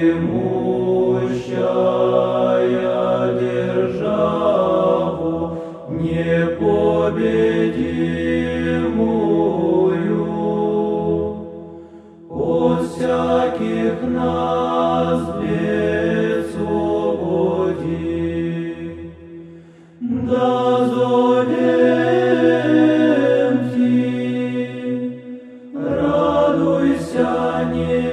всемущая державу, непобедимую. От всяких нас бед свободи, да зовем радуйся, не